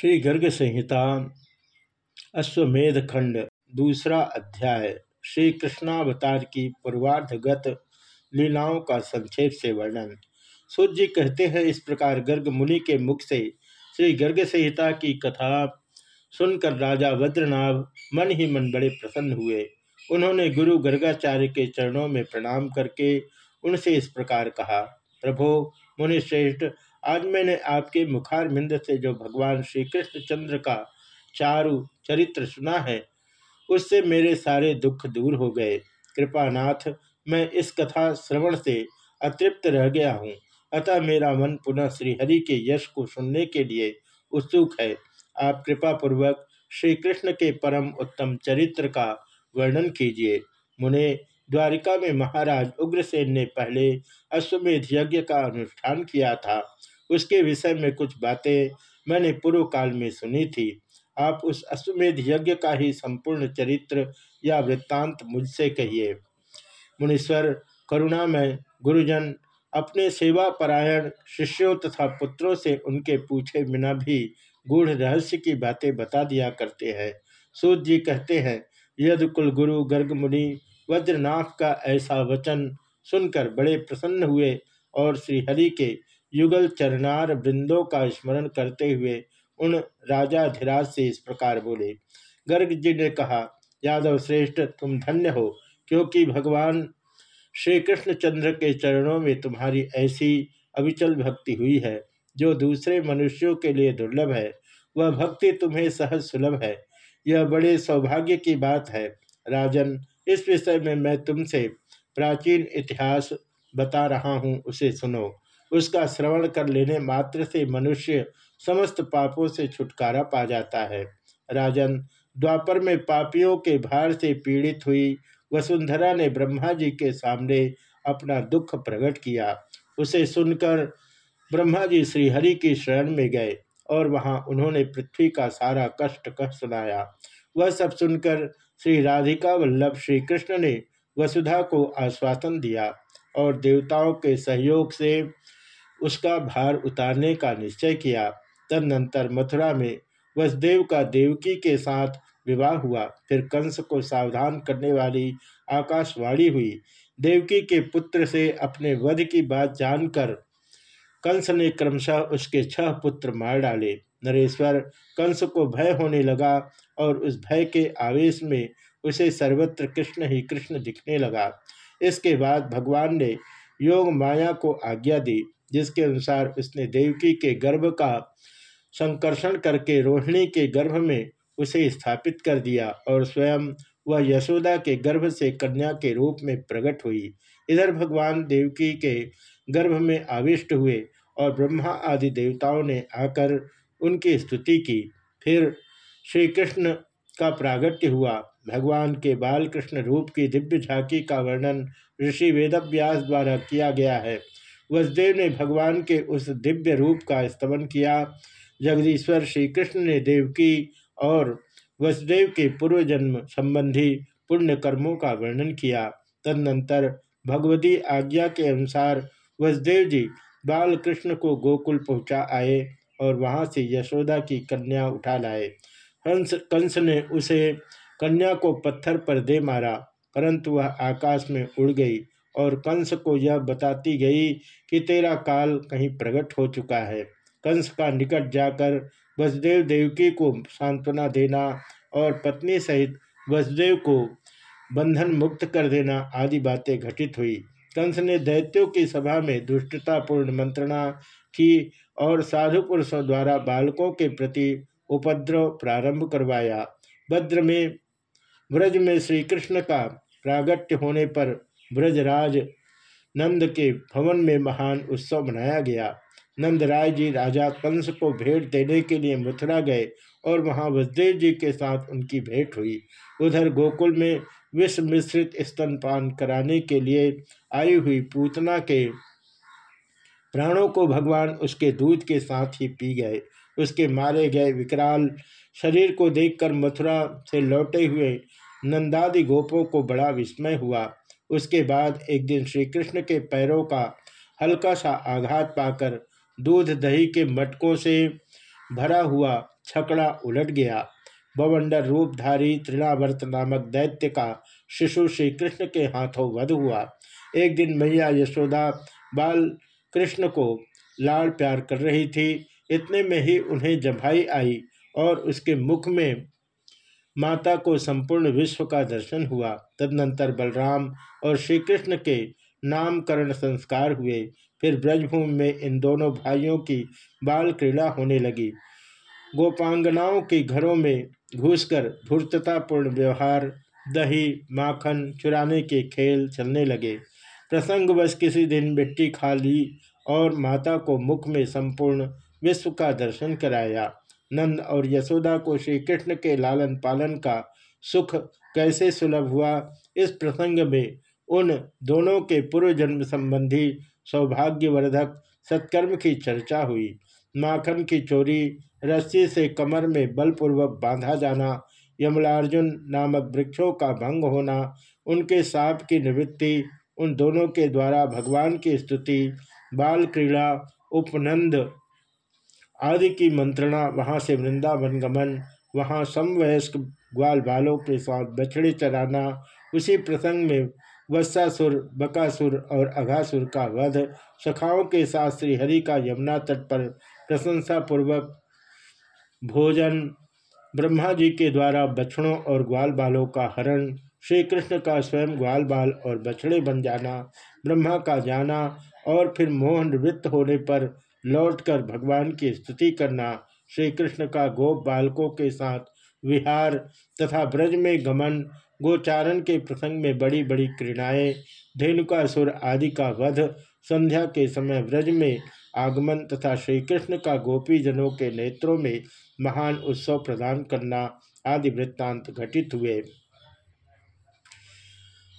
श्री गर्ग संहिता अश्वमेध खंड, दूसरा अध्याय। श्री कृष्णावतार की पूर्वार्धगत लीलाओं का संक्षेप से वर्णन। सूर्य कहते हैं इस प्रकार गर्ग मुनि के मुख से श्री गर्ग संहिता की कथा सुनकर राजा वज्रनाभ मन ही मन बड़े प्रसन्न हुए। उन्होंने गुरु गर्गाचार्य के चरणों में प्रणाम करके उनसे इस प्रकार कहा, प्रभो मुनिश्रेष्ठ आज मैंने आपके मुखारबिंद से जो भगवान श्री कृष्ण चंद्र का चारु चरित्र सुना है, उससे मेरे सारे दुख दूर हो गए। कृपानाथ मैं इस कथा श्रवण से अतृप्त रह गया हूँ। अतः मेरा मन पुनः श्रीहरि के यश को सुनने के लिए उत्सुक है। आप कृपा पूर्वक श्री कृष्ण के परम उत्तम चरित्र का वर्णन कीजिए। मुने द्वारिका में महाराज उग्रसेन ने पहले अश्वमेध यज्ञ का अनुष्ठान किया था। उसके विषय में कुछ बातें मैंने पूर्व काल में सुनी थी। आप उस अश्वमेध यज्ञ का ही संपूर्ण चरित्र या वृत्तांत मुझसे कहिए। मुनीश्वर, करुणा में गुरुजन अपने सेवा परायण शिष्यों तथा पुत्रों से उनके पूछे बिना भी गूढ़ रहस्य की बातें बता दिया करते हैं। सूर्य जी कहते हैं, यद कुल गुरु गर्ग मुनि वज्रनाथ का ऐसा वचन सुनकर बड़े प्रसन्न हुए और श्रीहरि के युगल चरणार वृंदों का स्मरण करते हुए उन राजाधिराज से इस प्रकार बोले गर्ग जी ने कहा, यादव श्रेष्ठ, तुम धन्य हो, क्योंकि भगवान श्री कृष्णचंद्र के चरणों में तुम्हारी ऐसी अविचल भक्ति हुई है, जो दूसरे मनुष्यों के लिए दुर्लभ है। वह भक्ति तुम्हें सहज सुलभ है। यह बड़े सौभाग्य की बात है, राजन। इस विषय में मैं तुमसे प्राचीन इतिहास बता रहा हूँ, उसे सुनो। उसका श्रवण कर लेने मात्र से मनुष्य समस्त पापों से छुटकारा पा जाता है। राजन, द्वापर में पापियों के भार से पीड़ित हुई वसुंधरा ने ब्रह्मा जी के सामने अपना दुख प्रकट किया। उसे सुनकर ब्रह्मा जी श्रीहरि की शरण में गए और वहाँ उन्होंने पृथ्वी का सारा कष्ट कह सुनाया। वह सब सुनकर श्री राधिका वल्लभ श्री कृष्ण ने वसुधा को आश्वासन दिया और देवताओं के सहयोग से उसका भार उतारने का निश्चय किया। तदनंतर मथुरा में वसुदेव का देवकी के साथ विवाह हुआ। फिर कंस को सावधान करने वाली आकाशवाणी हुई। देवकी के पुत्र से अपने वध की बात जानकर कंस ने क्रमशः उसके छह पुत्र मार डाले। नरेश्वर कंस को भय होने लगा और उस भय के आवेश में उसे सर्वत्र कृष्ण ही कृष्ण दिखने लगा। इसके बाद भगवान ने योग माया को आज्ञा दी। जिसके अनुसार उसने देवकी के गर्भ का संकर्षण करके रोहिणी के गर्भ में उसे स्थापित कर दिया और स्वयं वह यशोदा के गर्भ से कन्या के रूप में प्रकट हुई। इधर भगवान देवकी के गर्भ में आविष्ट हुए और ब्रह्मा आदि देवताओं ने आकर उनकी स्तुति की। फिर श्री कृष्ण का प्रागट्य हुआ। भगवान के बाल कृष्ण रूप की दिव्य झांकी का वर्णन ऋषि वेदव्यास द्वारा किया गया है। वसुदेव ने भगवान के उस दिव्य रूप का स्तमन किया। जगदीश्वर श्री कृष्ण ने देवकी और वसुदेव के पूर्व जन्म संबंधी पुण्य कर्मों का वर्णन किया। तदनंतर भगवती आज्ञा के अनुसार वसुदेव जी बाल कृष्ण को गोकुल पहुँचा आए और वहाँ से यशोदा की कन्या उठा लाए। हंस, कंस ने उसे कन्या को पत्थर पर दे मारा, परंतु वह आकाश में उड़ गई। और कंस को यह बताती गई कि तेरा काल कहीं प्रकट हो चुका है। कंस का निकट जाकर वसुदेव देवकी को सांत्वना देना और पत्नी सहित वसुदेव को बंधन मुक्त कर देना आदि बातें घटित हुई। कंस ने दैत्यों की सभा में दुष्टतापूर्ण मंत्रणा की और साधु पुरुषों द्वारा बालकों के प्रति उपद्रव प्रारंभ करवाया। भद्र में व्रज में श्री कृष्ण का प्रागट्य होने पर ब्रजराज नंद के भवन में महान उत्सव मनाया गया। नंदराय जी राजा कंस को भेंट देने के लिए मथुरा गए और वहाँ वसुदेव जी के साथ उनकी भेंट हुई। उधर गोकुल में विश्व मिश्रित स्तनपान कराने के लिए आई हुई पूतना के प्राणों को भगवान उसके दूध के साथ ही पी गए। उसके मारे गए विकराल शरीर को देखकर मथुरा से लौटे हुए नंदादि गोपों को बड़ा विस्मय हुआ। उसके बाद एक दिन श्री कृष्ण के पैरों का हल्का सा आघात पाकर दूध दही के मटकों से भरा हुआ छकड़ा उलट गया। बवंडर रूपधारी त्रिनावर्त नामक दैत्य का शिशु श्री कृष्ण के हाथों वध हुआ। एक दिन मैया यशोदा बाल कृष्ण को लाड़ प्यार कर रही थी। इतने में ही उन्हें जभाई आई और उसके मुख में माता को संपूर्ण विश्व का दर्शन हुआ। तदनंतर बलराम और श्री कृष्ण के नामकरण संस्कार हुए। फिर ब्रजभूमि में इन दोनों भाइयों की बाल क्रीड़ा होने लगी। गोपांगनाओं के घरों में घुसकर धूर्ततापूर्ण व्यवहार, दही, माखन, चुराने के खेल चलने लगे। प्रसंगवश किसी दिन मिट्टी खा ली और माता को मुख में संपूर्ण विश्व का दर्शन कराया। नंद और यशोदा को श्री कृष्ण के लालन पालन का सुख कैसे सुलभ हुआ? इस प्रसंग में उन दोनों के पूर्व जन्म संबंधी सौभाग्यवर्धक सत्कर्म की चर्चा हुई। माखन की चोरी, रस्सी से कमर में बलपूर्वक बांधा जाना यमलार्जुन नामक वृक्षों का भंग होना, उनके साप की निवृत्ति, उन दोनों के द्वारा भगवान की स्तुति, बाल क्रीड़ा, उपनंद आदि की मंत्रणा, वहाँ से वृंदावन गमन, वहाँ समवयस्क ग्वाल बालों के साथ बछड़े चराना, उसी प्रसंग में वत्सासुर, बकासुर और अघासुर का वध, सखाओं के साथ श्रीहरि का यमुना तट पर प्रशंसा पूर्वक भोजन, ब्रह्मा जी के द्वारा बछड़ों और ग्वाल बालों का हरण श्री कृष्ण का स्वयं ग्वाल बाल और बछड़े बन जाना, ब्रह्मा का जाना और फिर मोहन वृत्त होने पर लौटकर भगवान की स्तुति करना श्री कृष्ण का गोप बालकों के साथ विहार तथा ब्रज में गमन, गोचारण के प्रसंग में बड़ी बड़ी क्रीड़ाएँ धेनुकासुर आदि का वध, संध्या के समय ब्रज में आगमन तथा श्री कृष्ण का गोपी जनों के नेत्रों में महान उत्सव प्रदान करना आदि वृत्तांत घटित हुए।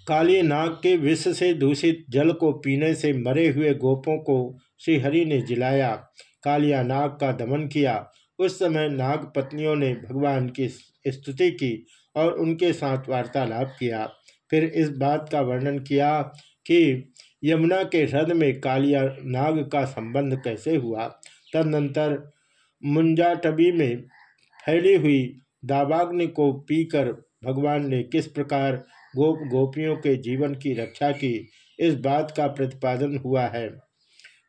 काली नाग के विष से दूषित जल को पीने से मरे हुए गोपों को श्रीहरि ने जिलाया, कालिया नाग का दमन किया। उस समय नाग पत्नियों ने भगवान की स्तुति की और उनके साथ वार्तालाप किया। फिर इस बात का वर्णन किया कि यमुना के ह्रद में कालिया नाग का संबंध कैसे हुआ। तदनंतर मुंजाटबी में फैली हुई दावाग्नि को पीकर भगवान ने किस प्रकार गोप गोपियों के जीवन की रक्षा की, इस बात का प्रतिपादन हुआ है।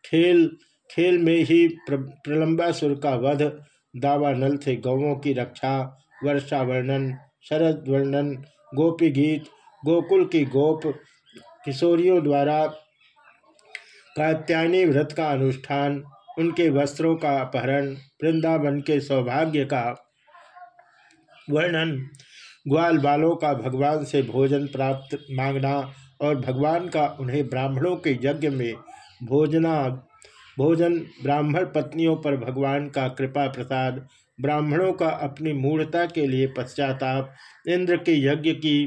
खेल खेल में ही प्र, प्रलंबासुर का वध दावानल से गौों की रक्षा वर्षा वर्णन शरद वर्णन गोपी गीत गोकुल की गोप किशोरियों द्वारा कात्यायनी व्रत का अनुष्ठान उनके वस्त्रों का अपहरण वृंदावन के सौभाग्य का वर्णन ग्वाल बालों का भगवान से भोजन प्राप्त मांगना और भगवान का उन्हें ब्राह्मणों के यज्ञ में भोजना भोजन ब्राह्मण पत्नियों पर भगवान का कृपा प्रसाद, ब्राह्मणों का अपनी मूढ़ता के लिए पश्चाताप, इंद्र के यज्ञ की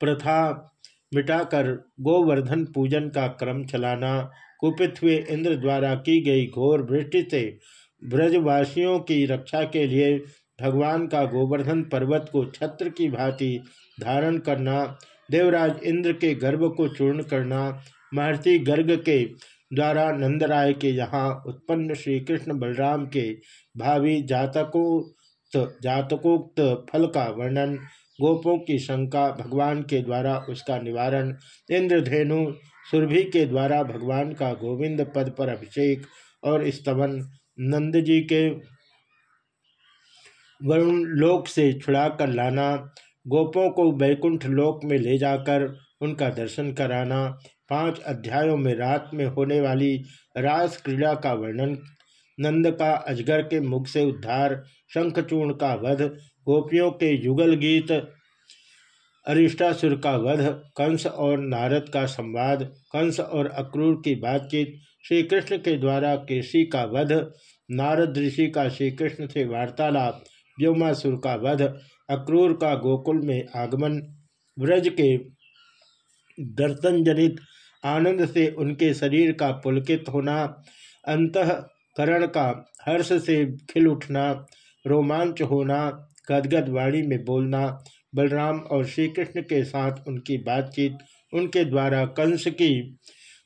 प्रथा मिटाकर गोवर्धन पूजन का क्रम चलाना, कुपित हुए इंद्र द्वारा की गई घोर वृष्टि से ब्रजवासियों की रक्षा के लिए भगवान का गोवर्धन पर्वत को छत्र की भांति धारण करना, देवराज इंद्र के गर्भ को चूर्ण करना महर्षि गर्ग के द्वारा नंदराय के यहाँ उत्पन्न श्री कृष्ण बलराम के भावी जातकोक्त जातकोक्त फल का वर्णन, गोपों की शंका भगवान के द्वारा उसका निवारण, इंद्रधेनु सुरभि के द्वारा भगवान का गोविंद पद पर अभिषेक और स्तवन, नंद जी के वरुण लोक से छुड़ा कर लाना, गोपों को बैकुंठ लोक में ले जाकर उनका दर्शन कराना पाँच अध्यायों में रात में होने वाली रास क्रीड़ा का वर्णन, नंद का अजगर के मुख से उद्धार, शंखचूर्ण का वध, गोपियों के युगल गीत, अरिष्टासुर का वध, कंस और नारद का संवाद, कंस और अक्रूर की बातचीत श्री कृष्ण के द्वारा केसी का वध, नारद ऋषि का श्री कृष्ण से वार्तालाप, व्योमासुर का वध, अक्रूर का गोकुल में आगमन, व्रज के दर्शन जनित आनंद से उनके शरीर का पुलकित होना, अंतकरण का हर्ष से खिल उठना, रोमांच होना, गदगद वाणी में बोलना, बलराम और श्री कृष्ण के साथ उनकी बातचीत, उनके द्वारा कंस की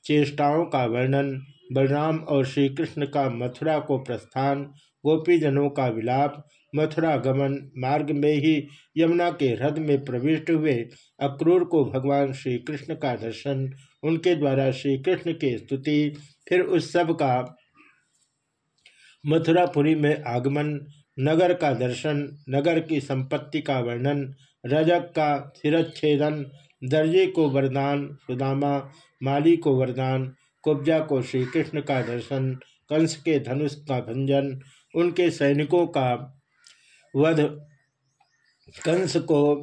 चेष्टाओं का वर्णन, बलराम और श्री कृष्ण का मथुरा को प्रस्थान, गोपीजनों का विलाप मथुरा गमन मार्ग में ही यमुना के हृदय में प्रविष्ट हुए अक्रूर को भगवान श्री कृष्ण का दर्शन उनके द्वारा श्री कृष्ण की स्तुति, फिर उस सब का मथुरापुरी में आगमन, नगर का दर्शन, नगर की संपत्ति का वर्णन, रजक का सिरच्छेदन दर्जे को वरदान, सुदामा, माली को वरदान, कुब्जा को श्री कृष्ण का दर्शन, कंस के धनुष का भंजन, उनके सैनिकों का वध, कंस को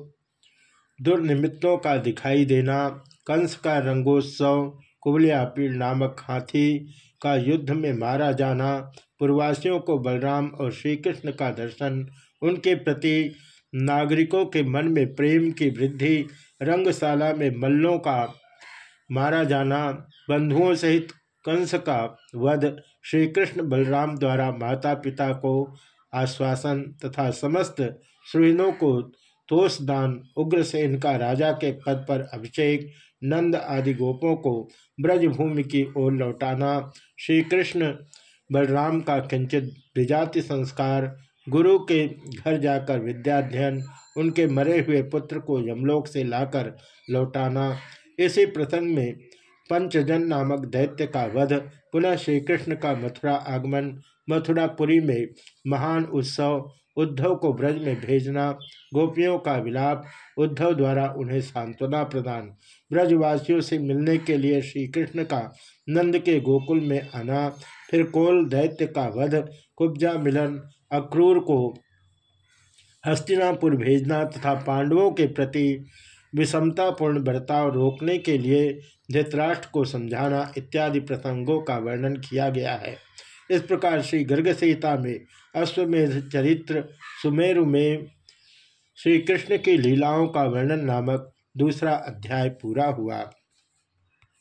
दुर्निमित्तों का दिखाई देना कंस का रंगोत्सव कुबलियापीड़ नामक हाथी का युद्ध में मारा जाना पूर्वासियों को बलराम और श्री कृष्ण का दर्शन, उनके प्रति नागरिकों के मन में प्रेम की वृद्धि, रंगशाला में मल्लों का मारा जाना, बंधुओं सहित कंस का वध श्री कृष्ण बलराम द्वारा माता पिता को आश्वासन तथा समस्त सुहृदों को तोषदान उग्रसेन का राजा के पद पर अभिषेक, नंद आदि गोपों को ब्रजभूमि की ओर लौटाना श्री कृष्ण बलराम का किंचित विजाति संस्कार, गुरु के घर जाकर विद्याध्ययन, उनके मरे हुए पुत्र को यमलोक से लाकर लौटाना, इसी प्रसंग में पंचजन नामक दैत्य का वध, पुनः श्री कृष्ण का मथुरा आगमन, मथुरापुरी में महान उत्सव, उद्धव को ब्रज में भेजना, गोपियों का विलाप, उद्धव द्वारा उन्हें सांत्वना प्रदान। ब्रजवासियों से मिलने के लिए श्री कृष्ण का नंद के गोकुल में आना, फिर कोल दैत्य का वध, कुब्जा मिलन, अक्रूर को हस्तिनापुर भेजना तथा पांडवों के प्रति विषमतापूर्ण बर्ताव रोकने के लिए धृतराष्ट्र को समझाना इत्यादि प्रसंगों का वर्णन किया गया है। इस प्रकार श्री गर्ग में अश्वमेध चरित्र सुमेरु में श्री कृष्ण की लीलाओं का वर्णन नामक दूसरा अध्याय पूरा हुआ।